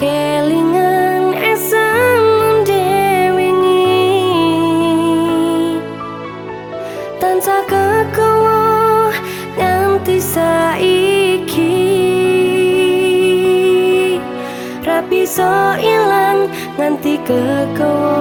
kelingan esang dewengi tansah kekowo nganti saiki. Rapi so ilang nganti kekowo.